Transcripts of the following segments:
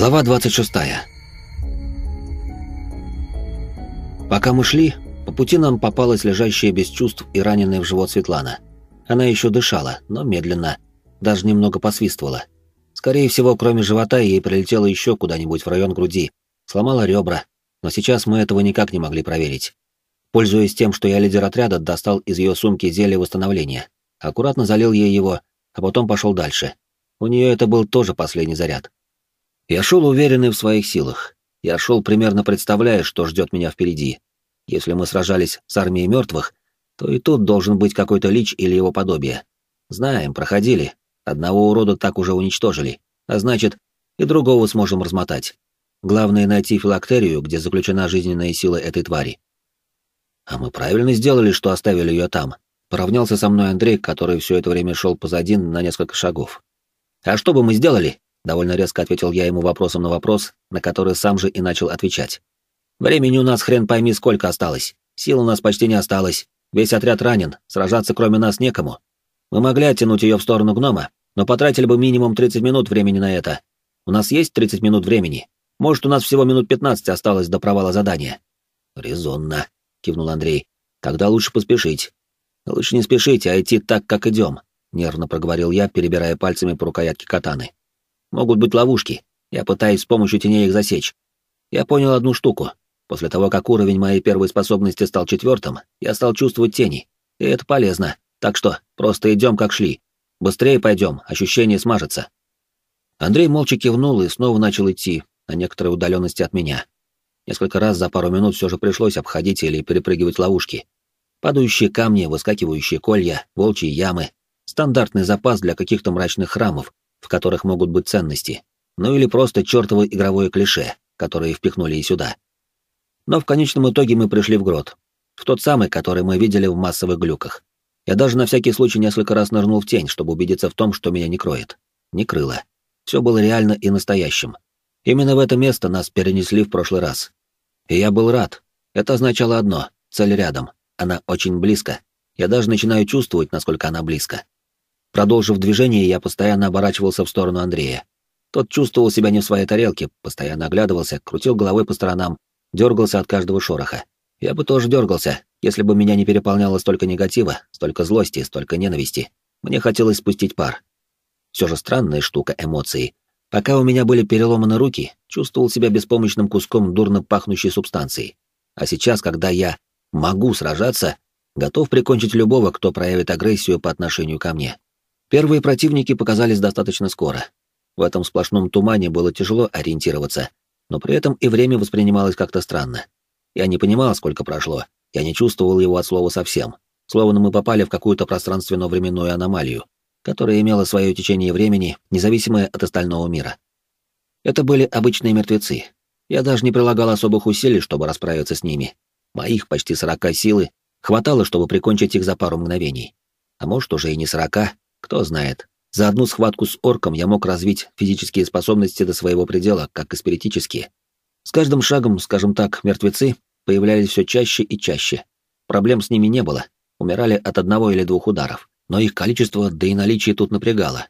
Глава 26. Пока мы шли, по пути нам попалась лежащая без чувств и раненая в живот Светлана. Она еще дышала, но медленно, даже немного посвистывала. Скорее всего, кроме живота, ей прилетело еще куда-нибудь в район груди, сломала ребра, но сейчас мы этого никак не могли проверить. Пользуясь тем, что я лидер отряда, достал из ее сумки зелье восстановления, аккуратно залил ей его, а потом пошел дальше. У нее это был тоже последний заряд. Я шел уверенный в своих силах. Я шел примерно представляя, что ждет меня впереди. Если мы сражались с армией мертвых, то и тут должен быть какой-то лич или его подобие. Знаем, проходили. Одного урода так уже уничтожили. А значит, и другого сможем размотать. Главное — найти филактерию, где заключена жизненная сила этой твари. А мы правильно сделали, что оставили ее там. Поравнялся со мной Андрей, который все это время шел позади на несколько шагов. А что бы мы сделали? Довольно резко ответил я ему вопросом на вопрос, на который сам же и начал отвечать. «Времени у нас хрен пойми сколько осталось. Сил у нас почти не осталось. Весь отряд ранен, сражаться кроме нас некому. Мы могли оттянуть ее в сторону гнома, но потратили бы минимум 30 минут времени на это. У нас есть 30 минут времени. Может, у нас всего минут 15 осталось до провала задания». «Резонно», — кивнул Андрей. «Тогда лучше поспешить». «Лучше не спешить, а идти так, как идем», — нервно проговорил я, перебирая пальцами по рукоятке катаны. Могут быть ловушки. Я пытаюсь с помощью теней их засечь. Я понял одну штуку. После того, как уровень моей первой способности стал четвертым, я стал чувствовать тени. И это полезно. Так что просто идем, как шли. Быстрее пойдем, ощущение смажется. Андрей молча кивнул и снова начал идти, на некоторой удаленности от меня. Несколько раз за пару минут все же пришлось обходить или перепрыгивать ловушки. Падающие камни, выскакивающие колья, волчьи ямы. Стандартный запас для каких-то мрачных храмов, в которых могут быть ценности, ну или просто чертово игровое клише, которое впихнули и сюда. Но в конечном итоге мы пришли в грот, в тот самый, который мы видели в массовых глюках. Я даже на всякий случай несколько раз нырнул в тень, чтобы убедиться в том, что меня не кроет. Не крыло. Все было реально и настоящим. Именно в это место нас перенесли в прошлый раз. И я был рад. Это означало одно — цель рядом. Она очень близко. Я даже начинаю чувствовать, насколько она близко. Продолжив движение, я постоянно оборачивался в сторону Андрея. Тот чувствовал себя не в своей тарелке, постоянно оглядывался, крутил головой по сторонам, дергался от каждого шороха. Я бы тоже дергался, если бы меня не переполняло столько негатива, столько злости, столько ненависти. Мне хотелось спустить пар. Все же странная штука эмоции. Пока у меня были переломаны руки, чувствовал себя беспомощным куском дурно пахнущей субстанции. А сейчас, когда я могу сражаться, готов прикончить любого, кто проявит агрессию по отношению ко мне. Первые противники показались достаточно скоро. В этом сплошном тумане было тяжело ориентироваться, но при этом и время воспринималось как-то странно. Я не понимал, сколько прошло, я не чувствовал его от слова совсем, словно мы попали в какую-то пространственно-временную аномалию, которая имела свое течение времени, независимое от остального мира. Это были обычные мертвецы. Я даже не прилагал особых усилий, чтобы расправиться с ними. Моих почти сорока силы хватало, чтобы прикончить их за пару мгновений. А может, уже и не сорока, кто знает. За одну схватку с орком я мог развить физические способности до своего предела, как и спиритические. С каждым шагом, скажем так, мертвецы появлялись все чаще и чаще. Проблем с ними не было, умирали от одного или двух ударов, но их количество, да и наличие тут напрягало.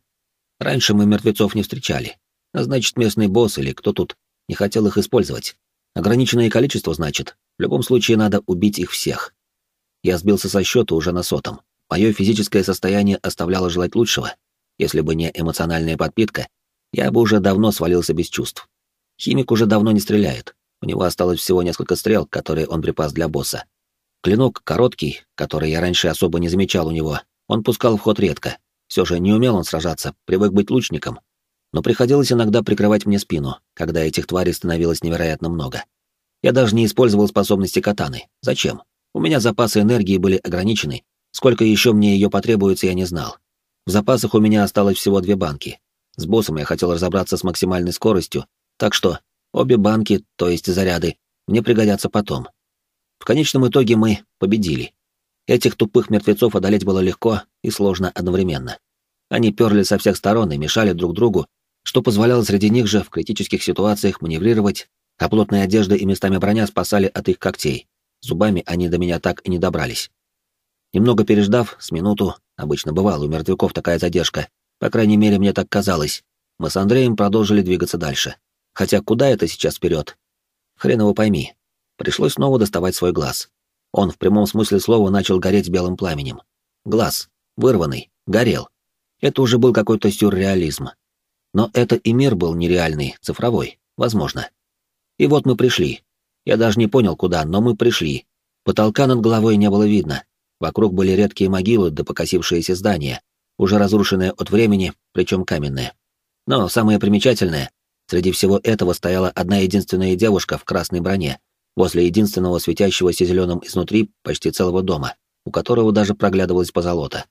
Раньше мы мертвецов не встречали, а значит, местный босс или кто тут не хотел их использовать. Ограниченное количество, значит, в любом случае надо убить их всех. Я сбился со счета уже на сотом. Мое физическое состояние оставляло желать лучшего. Если бы не эмоциональная подпитка, я бы уже давно свалился без чувств. Химик уже давно не стреляет. У него осталось всего несколько стрел, которые он припас для босса. Клинок короткий, который я раньше особо не замечал у него, он пускал в ход редко. Все же не умел он сражаться, привык быть лучником. Но приходилось иногда прикрывать мне спину, когда этих тварей становилось невероятно много. Я даже не использовал способности катаны. Зачем? У меня запасы энергии были ограничены, Сколько еще мне ее потребуется, я не знал. В запасах у меня осталось всего две банки. С боссом я хотел разобраться с максимальной скоростью, так что обе банки, то есть заряды, мне пригодятся потом. В конечном итоге мы победили. Этих тупых мертвецов одолеть было легко и сложно одновременно. Они перли со всех сторон и мешали друг другу, что позволяло среди них же в критических ситуациях маневрировать, а плотная одежда и местами броня спасали от их когтей. Зубами они до меня так и не добрались. Немного переждав, с минуту, обычно бывало у мертвяков такая задержка, по крайней мере, мне так казалось, мы с Андреем продолжили двигаться дальше. Хотя куда это сейчас вперед? Хрен его пойми. Пришлось снова доставать свой глаз. Он в прямом смысле слова начал гореть белым пламенем. Глаз, вырванный, горел. Это уже был какой-то сюрреализм. Но это и мир был нереальный, цифровой, возможно. И вот мы пришли. Я даже не понял, куда, но мы пришли. Потолка над головой не было видно. Вокруг были редкие могилы да покосившиеся здания, уже разрушенные от времени, причем каменные. Но самое примечательное, среди всего этого стояла одна единственная девушка в красной броне, возле единственного светящегося зеленым изнутри почти целого дома, у которого даже проглядывалась позолота.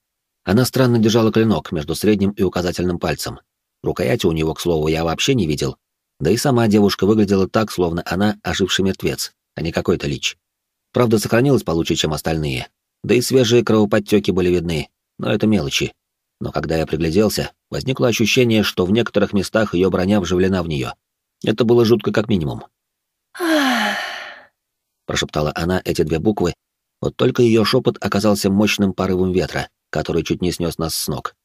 Она странно держала клинок между средним и указательным пальцем. Рукояти у него, к слову, я вообще не видел. Да и сама девушка выглядела так, словно она оживший мертвец, а не какой-то лич. Правда, сохранилась получше, чем остальные. Да и свежие кровоподтеки были видны, но это мелочи но когда я пригляделся, возникло ощущение, что в некоторых местах ее броня вживлена в нее. Это было жутко как минимум. прошептала она эти две буквы, вот только ее шепот оказался мощным порывом ветра, который чуть не снес нас с ног.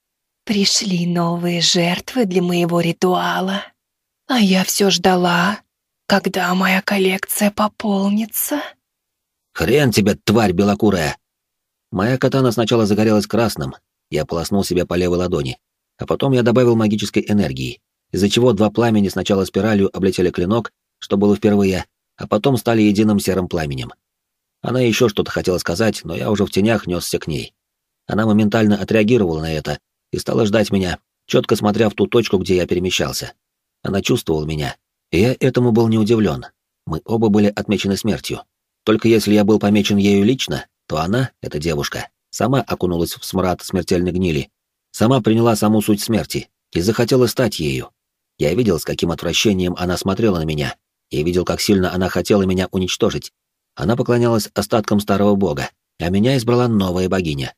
«Пришли новые жертвы для моего ритуала, а я все ждала, когда моя коллекция пополнится». «Хрен тебе, тварь белокурая!» Моя катана сначала загорелась красным, я полоснул себя по левой ладони, а потом я добавил магической энергии, из-за чего два пламени сначала спиралью облетели клинок, что было впервые, а потом стали единым серым пламенем. Она еще что-то хотела сказать, но я уже в тенях несся к ней. Она моментально отреагировала на это и стала ждать меня, четко смотря в ту точку, где я перемещался. Она чувствовала меня, и я этому был не удивлен. Мы оба были отмечены смертью. Только если я был помечен ею лично, то она, эта девушка, сама окунулась в смрад смертельной гнили, сама приняла саму суть смерти и захотела стать ею. Я видел, с каким отвращением она смотрела на меня, я видел, как сильно она хотела меня уничтожить. Она поклонялась остаткам старого бога, а меня избрала новая богиня.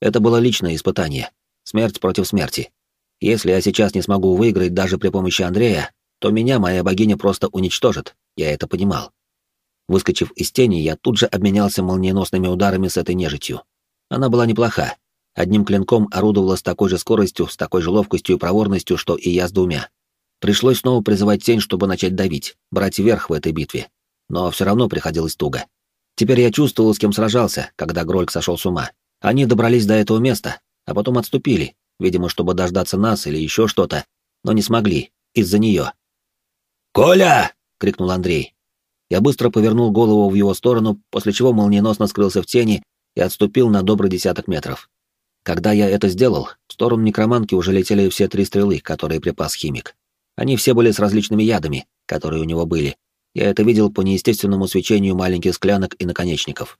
Это было личное испытание. Смерть против смерти. Если я сейчас не смогу выиграть даже при помощи Андрея, то меня моя богиня просто уничтожит, я это понимал. Выскочив из тени, я тут же обменялся молниеносными ударами с этой нежитью. Она была неплоха. Одним клинком орудовала с такой же скоростью, с такой же ловкостью и проворностью, что и я с двумя. Пришлось снова призывать тень, чтобы начать давить, брать верх в этой битве. Но все равно приходилось туго. Теперь я чувствовал, с кем сражался, когда Грольк сошел с ума. Они добрались до этого места, а потом отступили, видимо, чтобы дождаться нас или еще что-то, но не смогли, из-за нее. «Коля!» — крикнул Андрей. Я быстро повернул голову в его сторону, после чего молниеносно скрылся в тени и отступил на добрый десяток метров. Когда я это сделал, в сторону некроманки уже летели все три стрелы, которые припас химик. Они все были с различными ядами, которые у него были. Я это видел по неестественному свечению маленьких склянок и наконечников.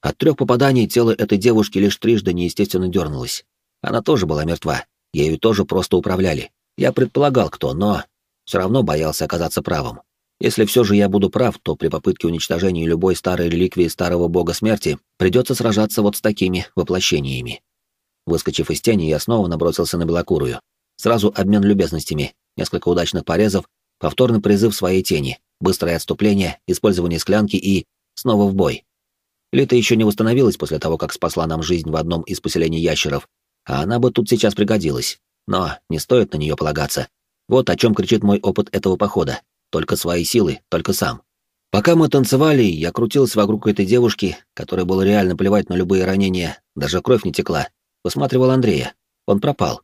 От трех попаданий тело этой девушки лишь трижды неестественно дернулось. Она тоже была мертва, ею тоже просто управляли. Я предполагал, кто, но все равно боялся оказаться правым. Если все же я буду прав, то при попытке уничтожения любой старой реликвии старого бога смерти придется сражаться вот с такими воплощениями. Выскочив из тени, я снова набросился на белокурую. Сразу обмен любезностями, несколько удачных порезов, повторный призыв своей тени, быстрое отступление, использование склянки и... снова в бой. Лита еще не восстановилась после того, как спасла нам жизнь в одном из поселений ящеров, а она бы тут сейчас пригодилась. Но не стоит на нее полагаться. Вот о чем кричит мой опыт этого похода. Только свои силы, только сам. Пока мы танцевали, я крутился вокруг этой девушки, которой было реально плевать на любые ранения, даже кровь не текла. Посматривал Андрея. Он пропал.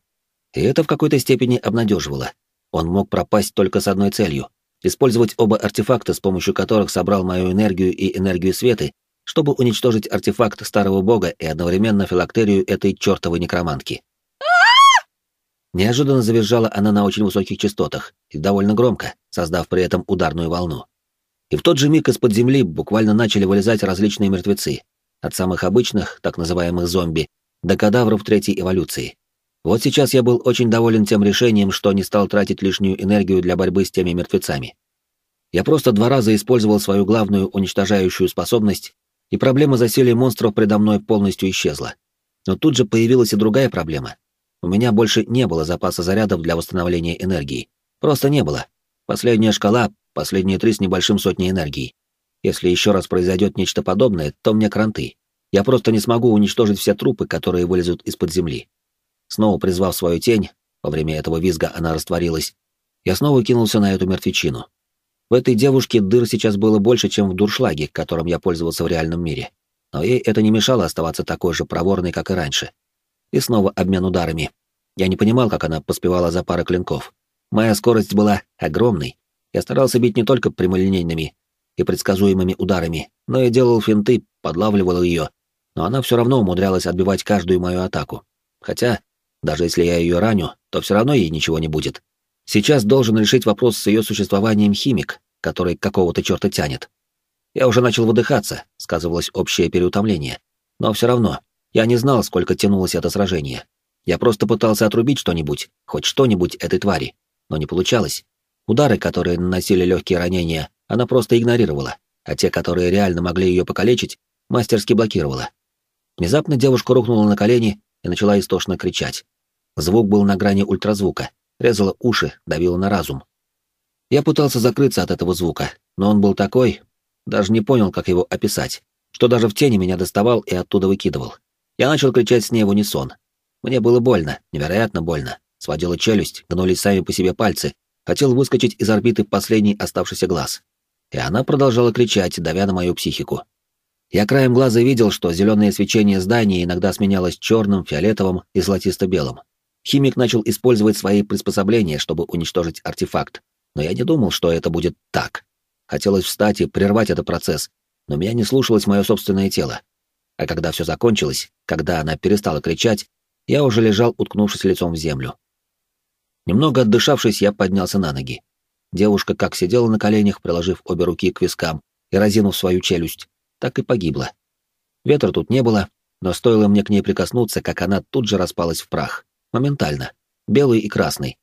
И это в какой-то степени обнадеживало. Он мог пропасть только с одной целью — использовать оба артефакта, с помощью которых собрал мою энергию и энергию Светы, чтобы уничтожить артефакт старого бога и одновременно филактерию этой чертовой некромантки. Неожиданно завизжала она на очень высоких частотах и довольно громко, создав при этом ударную волну. И в тот же миг из-под земли буквально начали вылезать различные мертвецы, от самых обычных, так называемых зомби, до кадавров третьей эволюции. Вот сейчас я был очень доволен тем решением, что не стал тратить лишнюю энергию для борьбы с теми мертвецами. Я просто два раза использовал свою главную уничтожающую способность, и проблема засилия монстров предо мной полностью исчезла. Но тут же появилась и другая проблема. У меня больше не было запаса зарядов для восстановления энергии. Просто не было. Последняя шкала, последние три с небольшим сотни энергии. Если еще раз произойдет нечто подобное, то мне кранты. Я просто не смогу уничтожить все трупы, которые вылезут из-под земли. Снова призвав свою тень, во время этого визга она растворилась, Я снова кинулся на эту мертвечину. В этой девушке дыр сейчас было больше, чем в дуршлаге, которым я пользовался в реальном мире. Но ей это не мешало оставаться такой же проворной, как и раньше. И снова обмен ударами. Я не понимал, как она поспевала за парой клинков. Моя скорость была огромной. Я старался бить не только прямолинейными и предсказуемыми ударами, но и делал финты, подлавливал ее, но она все равно умудрялась отбивать каждую мою атаку. Хотя, даже если я ее раню, то все равно ей ничего не будет. Сейчас должен решить вопрос с ее существованием химик, который какого-то черта тянет. Я уже начал выдыхаться, сказывалось общее переутомление. Но все равно, я не знал, сколько тянулось это сражение. Я просто пытался отрубить что-нибудь, хоть что-нибудь этой твари, но не получалось. Удары, которые наносили легкие ранения, она просто игнорировала, а те, которые реально могли ее покалечить, мастерски блокировала. Внезапно девушка рухнула на колени и начала истошно кричать. Звук был на грани ультразвука, резала уши, давила на разум. Я пытался закрыться от этого звука, но он был такой, даже не понял, как его описать, что даже в тени меня доставал и оттуда выкидывал. Я начал кричать с ней в унисон. Мне было больно, невероятно больно. Сводила челюсть, гнулись сами по себе пальцы. Хотел выскочить из орбиты последний оставшийся глаз. И она продолжала кричать, давя на мою психику. Я краем глаза видел, что зеленое свечение здания иногда сменялось черным, фиолетовым и золотисто-белым. Химик начал использовать свои приспособления, чтобы уничтожить артефакт, но я не думал, что это будет так. Хотелось встать и прервать этот процесс, но меня не слушалось мое собственное тело. А когда все закончилось, когда она перестала кричать, я уже лежал, уткнувшись лицом в землю. Немного отдышавшись, я поднялся на ноги. Девушка как сидела на коленях, приложив обе руки к вискам и разинув свою челюсть, так и погибла. Ветра тут не было, но стоило мне к ней прикоснуться, как она тут же распалась в прах. Моментально. Белый и красный.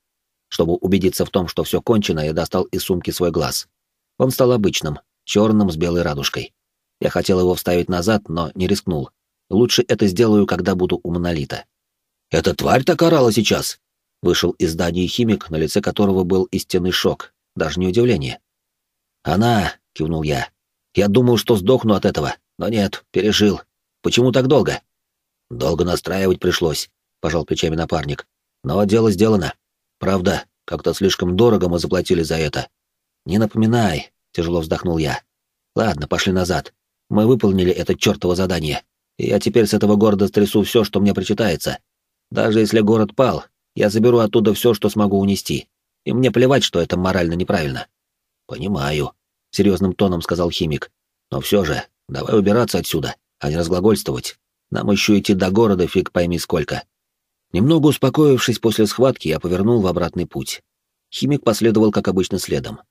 Чтобы убедиться в том, что все кончено, я достал из сумки свой глаз. Он стал обычным, черным с белой радужкой. Я хотел его вставить назад, но не рискнул. Лучше это сделаю, когда буду у монолита. «Эта тварь так орала сейчас!» Вышел из здания химик, на лице которого был истинный шок, даже не удивление. «Она!» — кивнул я. «Я думал, что сдохну от этого, но нет, пережил. Почему так долго?» «Долго настраивать пришлось. — пожал плечами напарник. «Но дело сделано. Правда, как-то слишком дорого мы заплатили за это». «Не напоминай», — тяжело вздохнул я. «Ладно, пошли назад. Мы выполнили это чертово задание, и я теперь с этого города стрясу все, что мне причитается. Даже если город пал, я заберу оттуда все, что смогу унести. И мне плевать, что это морально неправильно». «Понимаю», — серьезным тоном сказал химик. «Но все же, давай убираться отсюда, а не разглагольствовать. Нам еще идти до города фиг пойми сколько». Немного успокоившись после схватки, я повернул в обратный путь. Химик последовал, как обычно, следом.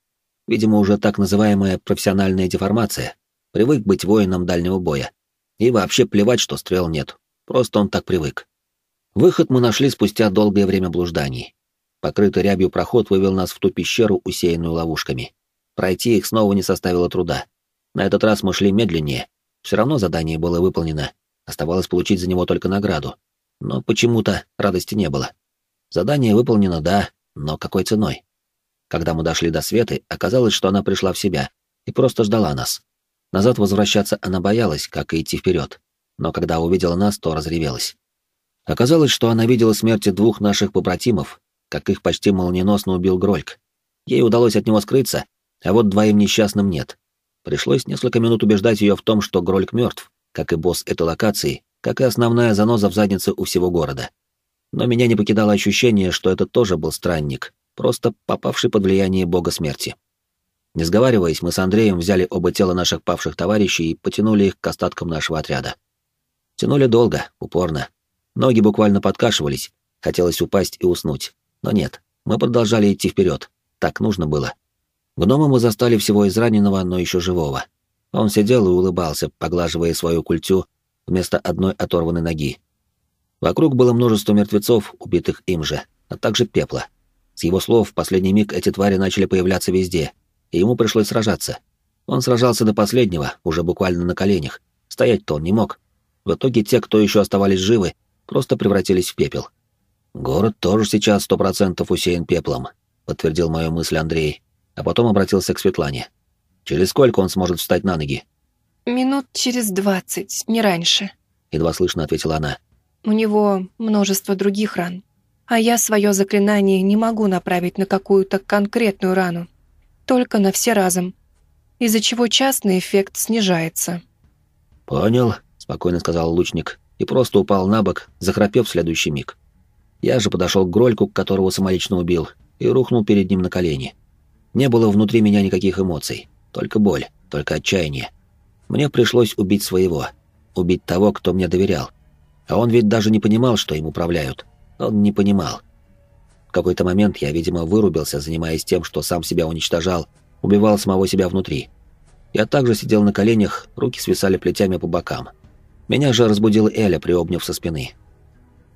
Видимо, уже так называемая профессиональная деформация. Привык быть воином дальнего боя. И вообще плевать, что стрел нет. Просто он так привык. Выход мы нашли спустя долгое время блужданий. Покрытый рябью проход вывел нас в ту пещеру, усеянную ловушками. Пройти их снова не составило труда. На этот раз мы шли медленнее. Все равно задание было выполнено. Оставалось получить за него только награду но почему-то радости не было. Задание выполнено, да, но какой ценой? Когда мы дошли до Светы, оказалось, что она пришла в себя и просто ждала нас. Назад возвращаться она боялась, как и идти вперед, но когда увидела нас, то разревелась. Оказалось, что она видела смерти двух наших побратимов, как их почти молниеносно убил Грольк. Ей удалось от него скрыться, а вот двоим несчастным нет. Пришлось несколько минут убеждать ее в том, что Грольк мертв, как и босс этой локации, как и основная заноза в заднице у всего города. Но меня не покидало ощущение, что это тоже был странник, просто попавший под влияние бога смерти. Не сговариваясь, мы с Андреем взяли оба тела наших павших товарищей и потянули их к остаткам нашего отряда. Тянули долго, упорно. Ноги буквально подкашивались, хотелось упасть и уснуть. Но нет, мы продолжали идти вперед. Так нужно было. Гнома мы застали всего израненного, но еще живого. Он сидел и улыбался, поглаживая свою культю вместо одной оторванной ноги. Вокруг было множество мертвецов, убитых им же, а также пепла. С его слов, в последний миг эти твари начали появляться везде, и ему пришлось сражаться. Он сражался до последнего, уже буквально на коленях. Стоять-то он не мог. В итоге те, кто еще оставались живы, просто превратились в пепел. «Город тоже сейчас сто процентов усеян пеплом», — подтвердил мою мысль Андрей, а потом обратился к Светлане. «Через сколько он сможет встать на ноги?» «Минут через двадцать, не раньше», — едва слышно ответила она. «У него множество других ран. А я свое заклинание не могу направить на какую-то конкретную рану, только на все разом, из-за чего частный эффект снижается. «Понял», — спокойно сказал лучник, и просто упал на бок, захрапев в следующий миг. Я же подошел к Грольку, которого самолично убил, и рухнул перед ним на колени. Не было внутри меня никаких эмоций, только боль, только отчаяние. Мне пришлось убить своего, убить того, кто мне доверял. А он ведь даже не понимал, что им управляют. Он не понимал. В какой-то момент я, видимо, вырубился, занимаясь тем, что сам себя уничтожал, убивал самого себя внутри. Я также сидел на коленях, руки свисали плетями по бокам. Меня же разбудила Эля, приобняв со спины.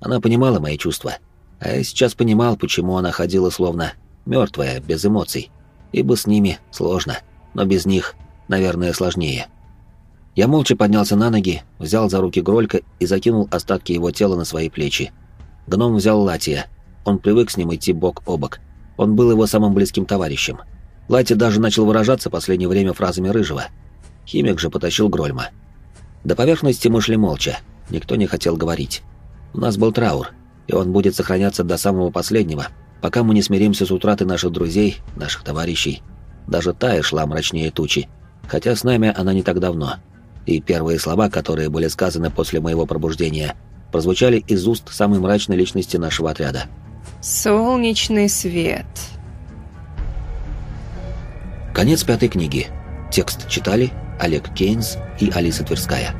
Она понимала мои чувства, а я сейчас понимал, почему она ходила словно мертвая, без эмоций. Ибо с ними сложно, но без них, наверное, сложнее. Я молча поднялся на ноги, взял за руки Гролька и закинул остатки его тела на свои плечи. Гном взял Латия. Он привык с ним идти бок о бок. Он был его самым близким товарищем. Лати даже начал выражаться последнее время фразами Рыжего. Химик же потащил Грольма. До поверхности мы шли молча. Никто не хотел говорить. У нас был траур, и он будет сохраняться до самого последнего, пока мы не смиримся с утратой наших друзей, наших товарищей. Даже Тая шла мрачнее тучи, хотя с нами она не так давно. И первые слова, которые были сказаны после моего пробуждения, прозвучали из уст самой мрачной личности нашего отряда. «Солнечный свет». Конец пятой книги. Текст читали Олег Кейнс и Алиса Тверская.